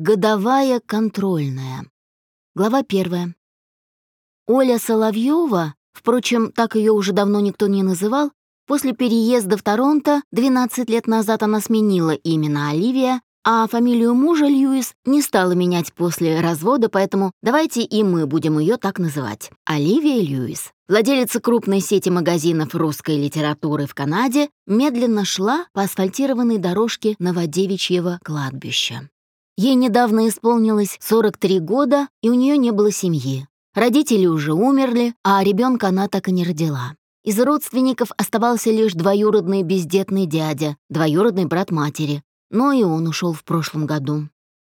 Годовая контрольная. Глава первая. Оля Соловьева, впрочем, так ее уже давно никто не называл, после переезда в Торонто 12 лет назад она сменила имя на Оливия, а фамилию мужа Льюис не стала менять после развода, поэтому давайте и мы будем ее так называть. Оливия Льюис. Владелица крупной сети магазинов русской литературы в Канаде медленно шла по асфальтированной дорожке Новодевичьего кладбища. Ей недавно исполнилось 43 года, и у нее не было семьи. Родители уже умерли, а ребенка она так и не родила. Из родственников оставался лишь двоюродный бездетный дядя, двоюродный брат матери, но и он ушел в прошлом году.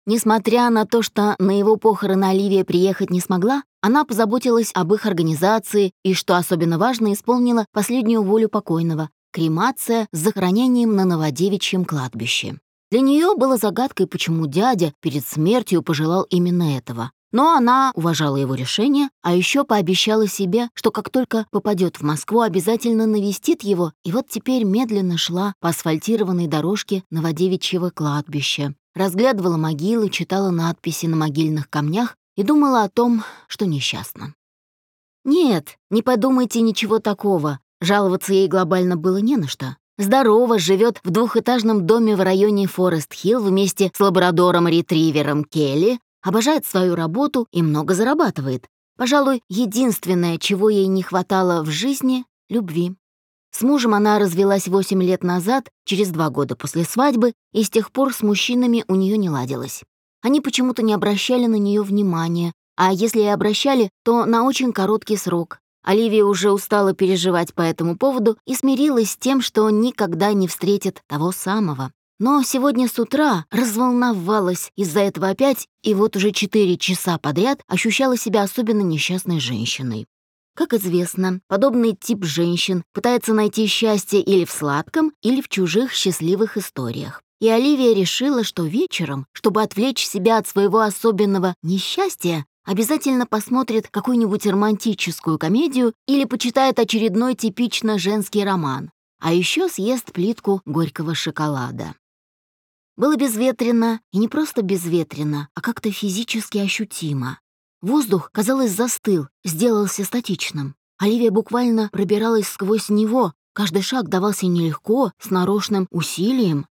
Несмотря на то, что на его похороны Оливия приехать не смогла, она позаботилась об их организации и, что особенно важно, исполнила последнюю волю покойного — кремация с захоронением на Новодевичьем кладбище. Для нее было загадкой, почему дядя перед смертью пожелал именно этого. Но она уважала его решение, а еще пообещала себе, что как только попадет в Москву, обязательно навестит его, и вот теперь медленно шла по асфальтированной дорожке Новодевичьего кладбища, разглядывала могилы, читала надписи на могильных камнях и думала о том, что несчастна. Нет, не подумайте ничего такого, жаловаться ей глобально было не на что. Здорово, живет в двухэтажном доме в районе Форест-Хилл вместе с лабрадором-ретривером Келли, обожает свою работу и много зарабатывает. Пожалуй, единственное, чего ей не хватало в жизни — любви. С мужем она развелась 8 лет назад, через два года после свадьбы, и с тех пор с мужчинами у нее не ладилось. Они почему-то не обращали на нее внимания, а если и обращали, то на очень короткий срок, Оливия уже устала переживать по этому поводу и смирилась с тем, что никогда не встретит того самого. Но сегодня с утра разволновалась из-за этого опять, и вот уже четыре часа подряд ощущала себя особенно несчастной женщиной. Как известно, подобный тип женщин пытается найти счастье или в сладком, или в чужих счастливых историях. И Оливия решила, что вечером, чтобы отвлечь себя от своего особенного несчастья, обязательно посмотрит какую-нибудь романтическую комедию или почитает очередной типично женский роман, а еще съест плитку горького шоколада. Было безветренно, и не просто безветренно, а как-то физически ощутимо. Воздух, казалось, застыл, сделался статичным. Оливия буквально пробиралась сквозь него, каждый шаг давался нелегко, с нарочным усилием.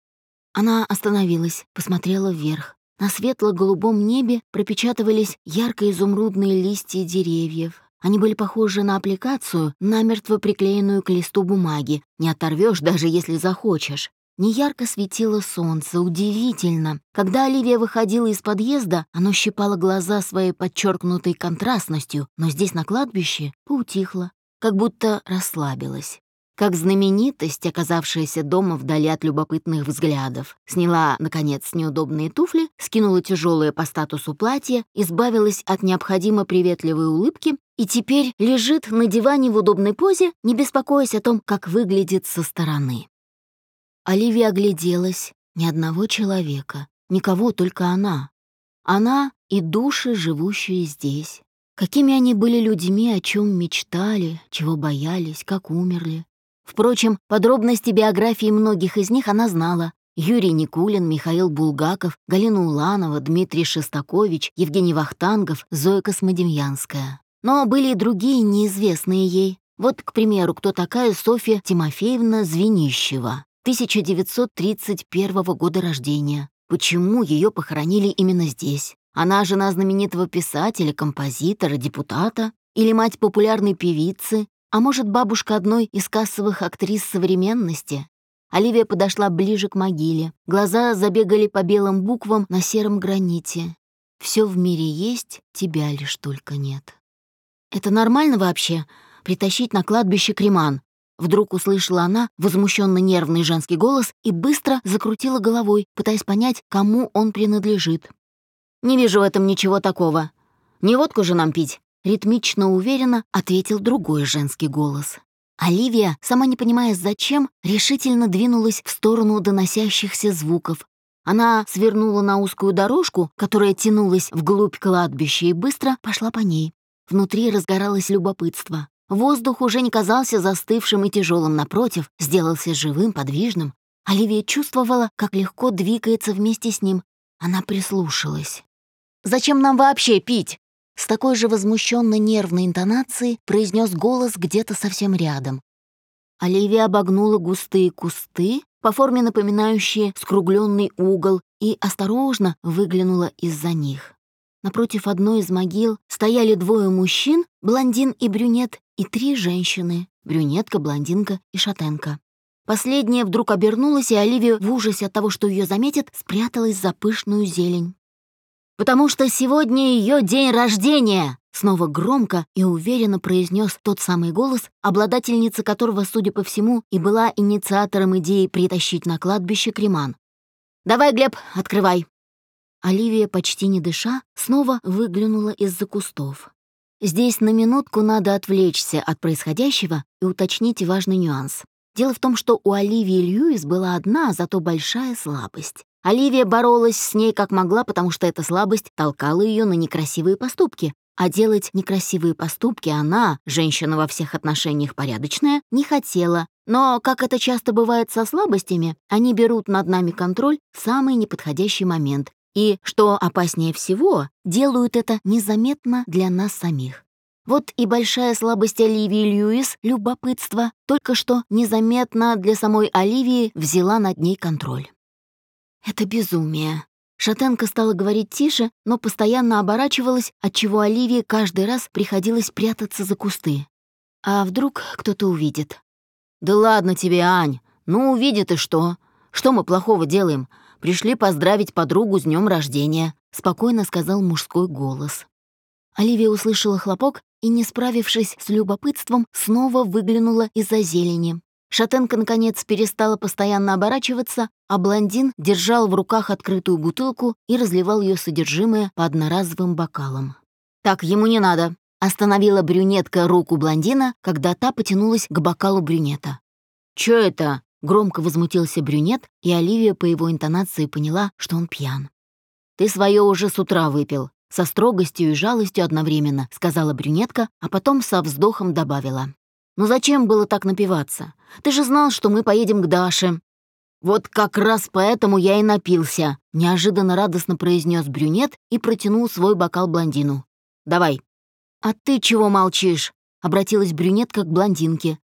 Она остановилась, посмотрела вверх. На светло-голубом небе пропечатывались ярко-изумрудные листья деревьев. Они были похожи на аппликацию, намертво приклеенную к листу бумаги. Не оторвешь, даже если захочешь. Неярко светило солнце, удивительно. Когда Оливия выходила из подъезда, оно щипало глаза своей подчеркнутой контрастностью, но здесь, на кладбище, поутихло, как будто расслабилось как знаменитость, оказавшаяся дома вдали от любопытных взглядов. Сняла, наконец, неудобные туфли, скинула тяжелое по статусу платье, избавилась от необходимо приветливой улыбки и теперь лежит на диване в удобной позе, не беспокоясь о том, как выглядит со стороны. Оливия огляделась. Ни одного человека. Никого, только она. Она и души, живущие здесь. Какими они были людьми, о чем мечтали, чего боялись, как умерли. Впрочем, подробности биографии многих из них она знала. Юрий Никулин, Михаил Булгаков, Галина Уланова, Дмитрий Шестакович, Евгений Вахтангов, Зоя Космодемьянская. Но были и другие неизвестные ей. Вот, к примеру, кто такая Софья Тимофеевна Звенищева, 1931 года рождения. Почему ее похоронили именно здесь? Она жена знаменитого писателя, композитора, депутата? Или мать популярной певицы, а может, бабушка одной из кассовых актрис современности? Оливия подошла ближе к могиле. Глаза забегали по белым буквам на сером граните. Все в мире есть, тебя лишь только нет. Это нормально вообще притащить на кладбище креман? Вдруг услышала она возмущенно нервный женский голос и быстро закрутила головой, пытаясь понять, кому он принадлежит. «Не вижу в этом ничего такого. Не водку же нам пить ритмично уверенно ответил другой женский голос. Оливия, сама не понимая зачем, решительно двинулась в сторону доносящихся звуков. Она свернула на узкую дорожку, которая тянулась вглубь кладбища, и быстро пошла по ней. Внутри разгоралось любопытство. Воздух уже не казался застывшим и тяжелым, напротив, сделался живым, подвижным. Оливия чувствовала, как легко двигается вместе с ним. Она прислушалась. «Зачем нам вообще пить?» С такой же возмущенно нервной интонацией произнес голос где-то совсем рядом. Оливия обогнула густые кусты, по форме напоминающие скругленный угол, и осторожно выглянула из-за них. Напротив одной из могил стояли двое мужчин, блондин и брюнет, и три женщины — брюнетка, блондинка и шатенка. Последняя вдруг обернулась, и Оливия в ужасе от того, что ее заметят, спряталась за пышную зелень. «Потому что сегодня ее день рождения!» Снова громко и уверенно произнес тот самый голос, обладательница которого, судя по всему, и была инициатором идеи притащить на кладбище креман. «Давай, Глеб, открывай!» Оливия, почти не дыша, снова выглянула из-за кустов. Здесь на минутку надо отвлечься от происходящего и уточнить важный нюанс. Дело в том, что у Оливии Льюис была одна, зато большая слабость. Оливия боролась с ней как могла, потому что эта слабость толкала ее на некрасивые поступки. А делать некрасивые поступки она, женщина во всех отношениях порядочная, не хотела. Но, как это часто бывает со слабостями, они берут над нами контроль в самый неподходящий момент. И, что опаснее всего, делают это незаметно для нас самих. Вот и большая слабость Оливии Льюис, любопытство, только что незаметно для самой Оливии взяла над ней контроль. Это безумие. Шатенка стала говорить тише, но постоянно оборачивалась, отчего Оливии каждый раз приходилось прятаться за кусты. А вдруг кто-то увидит? «Да ладно тебе, Ань! Ну, увидит и что? Что мы плохого делаем? Пришли поздравить подругу с днем рождения», — спокойно сказал мужской голос. Оливия услышала хлопок и, не справившись с любопытством, снова выглянула из-за зелени. Шатенка, наконец, перестала постоянно оборачиваться, а блондин держал в руках открытую бутылку и разливал ее содержимое по одноразовым бокалам. «Так, ему не надо», — остановила брюнетка руку блондина, когда та потянулась к бокалу брюнета. «Чё это?» — громко возмутился брюнет, и Оливия по его интонации поняла, что он пьян. «Ты свое уже с утра выпил», со строгостью и жалостью одновременно, сказала брюнетка, а потом со вздохом добавила. «Ну зачем было так напиваться? Ты же знал, что мы поедем к Даше». «Вот как раз поэтому я и напился», — неожиданно радостно произнес брюнет и протянул свой бокал блондину. «Давай». «А ты чего молчишь?» — обратилась брюнетка к блондинке.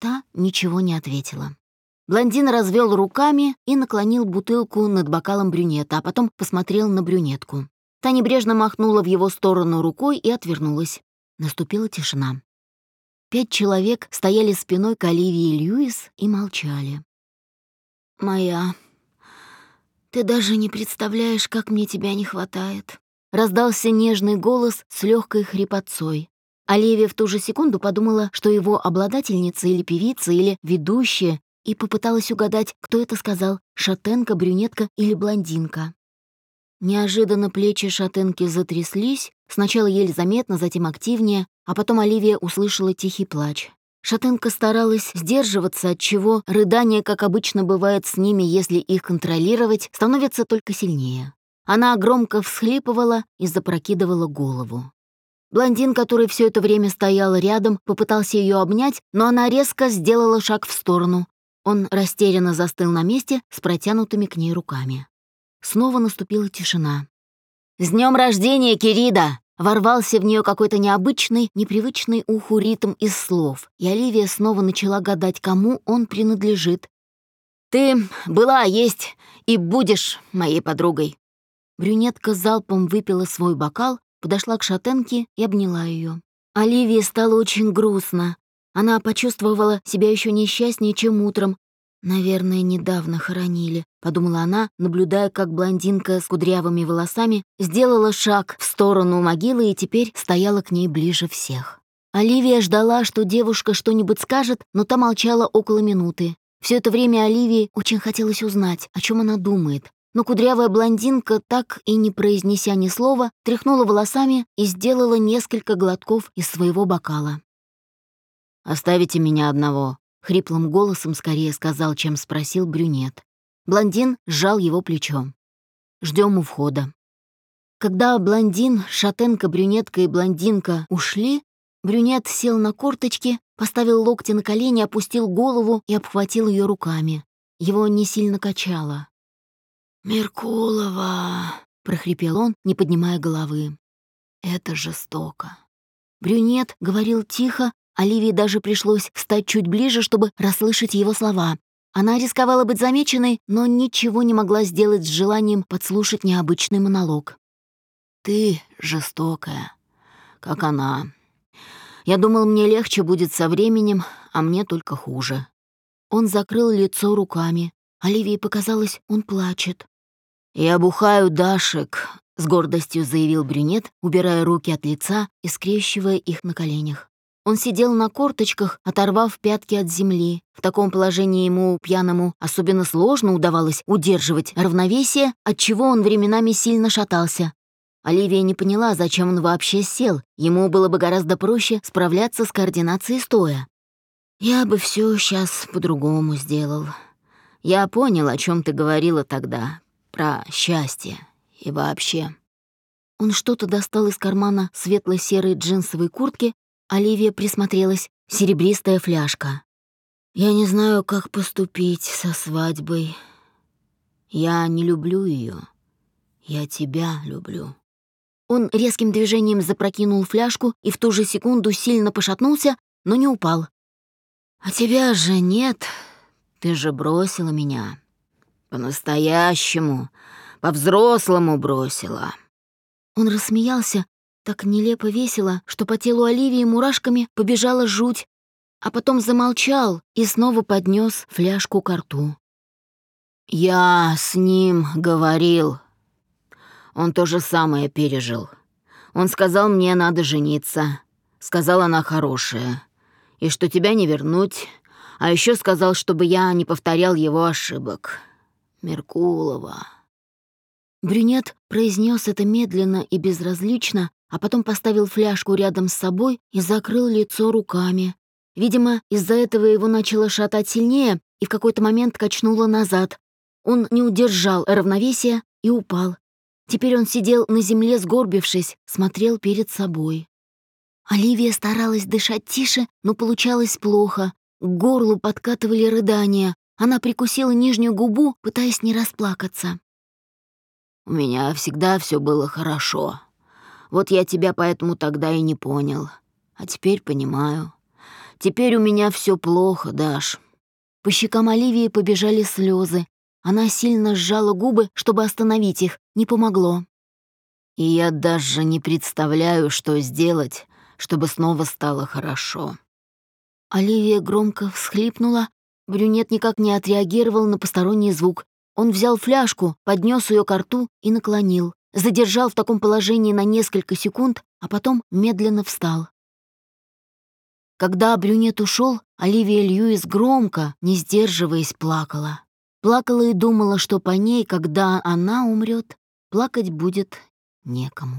Та ничего не ответила. Блондин развел руками и наклонил бутылку над бокалом брюнета, а потом посмотрел на брюнетку. Та небрежно махнула в его сторону рукой и отвернулась. Наступила тишина. Пять человек стояли спиной к Оливии Льюис и молчали. «Моя, ты даже не представляешь, как мне тебя не хватает», — раздался нежный голос с легкой хрипотцой. Оливия в ту же секунду подумала, что его обладательница или певица, или ведущая, и попыталась угадать, кто это сказал — шатенка, брюнетка или блондинка. Неожиданно плечи шатенки затряслись, сначала еле заметно, затем активнее, а потом Оливия услышала тихий плач. Шатенка старалась сдерживаться, от чего рыдания, как обычно бывает с ними, если их контролировать, становятся только сильнее. Она громко всхлипывала и запрокидывала голову. Блондин, который все это время стоял рядом, попытался ее обнять, но она резко сделала шаг в сторону. Он растерянно застыл на месте с протянутыми к ней руками. Снова наступила тишина. «С днем рождения, Кирида!» Ворвался в нее какой-то необычный, непривычный уху ритм из слов, и Оливия снова начала гадать, кому он принадлежит. «Ты была, есть и будешь моей подругой». Брюнетка залпом выпила свой бокал, подошла к шатенке и обняла ее. Оливии стало очень грустно. Она почувствовала себя еще несчастнее, чем утром, «Наверное, недавно хоронили», — подумала она, наблюдая, как блондинка с кудрявыми волосами сделала шаг в сторону могилы и теперь стояла к ней ближе всех. Оливия ждала, что девушка что-нибудь скажет, но та молчала около минуты. Все это время Оливии очень хотелось узнать, о чем она думает. Но кудрявая блондинка, так и не произнеся ни слова, тряхнула волосами и сделала несколько глотков из своего бокала. «Оставите меня одного», Хриплым голосом скорее сказал, чем спросил брюнет. Блондин сжал его плечо. Ждем у входа. Когда блондин, шатенка, брюнетка и блондинка ушли, брюнет сел на корточки, поставил локти на колени, опустил голову и обхватил ее руками. Его не сильно качало. «Меркулова!» — прохрипел он, не поднимая головы. «Это жестоко». Брюнет говорил тихо, Оливии даже пришлось встать чуть ближе, чтобы расслышать его слова. Она рисковала быть замеченной, но ничего не могла сделать с желанием подслушать необычный монолог. «Ты жестокая, как она. Я думал, мне легче будет со временем, а мне только хуже». Он закрыл лицо руками. Оливии показалось, он плачет. «Я бухаю Дашек», — с гордостью заявил брюнет, убирая руки от лица и скрещивая их на коленях. Он сидел на корточках, оторвав пятки от земли. В таком положении ему, пьяному, особенно сложно удавалось удерживать равновесие, отчего он временами сильно шатался. Оливия не поняла, зачем он вообще сел. Ему было бы гораздо проще справляться с координацией стоя. «Я бы все сейчас по-другому сделал. Я понял, о чем ты говорила тогда. Про счастье. И вообще...» Он что-то достал из кармана светло-серой джинсовой куртки Оливия присмотрелась. Серебристая фляжка. «Я не знаю, как поступить со свадьбой. Я не люблю ее. Я тебя люблю». Он резким движением запрокинул фляжку и в ту же секунду сильно пошатнулся, но не упал. «А тебя же нет. Ты же бросила меня. По-настоящему, по-взрослому бросила». Он рассмеялся, так нелепо весело, что по телу Оливии мурашками побежала жуть, а потом замолчал и снова поднес фляжку к рту. «Я с ним говорил. Он то же самое пережил. Он сказал мне, надо жениться. Сказал, она хорошая. И что тебя не вернуть. А еще сказал, чтобы я не повторял его ошибок. Меркулова». Брюнет произнес это медленно и безразлично, а потом поставил фляжку рядом с собой и закрыл лицо руками. Видимо, из-за этого его начало шатать сильнее и в какой-то момент качнуло назад. Он не удержал равновесия и упал. Теперь он сидел на земле, сгорбившись, смотрел перед собой. Оливия старалась дышать тише, но получалось плохо. К горлу подкатывали рыдания. Она прикусила нижнюю губу, пытаясь не расплакаться. «У меня всегда все было хорошо», вот я тебя поэтому тогда и не понял. А теперь понимаю. Теперь у меня все плохо, Даш». По щекам Оливии побежали слезы. Она сильно сжала губы, чтобы остановить их. Не помогло. «И я даже не представляю, что сделать, чтобы снова стало хорошо». Оливия громко всхлипнула. Брюнет никак не отреагировал на посторонний звук. Он взял фляжку, поднес ее к рту и наклонил задержал в таком положении на несколько секунд, а потом медленно встал. Когда брюнет ушел, Оливия Льюис громко, не сдерживаясь, плакала. Плакала и думала, что по ней, когда она умрет, плакать будет некому.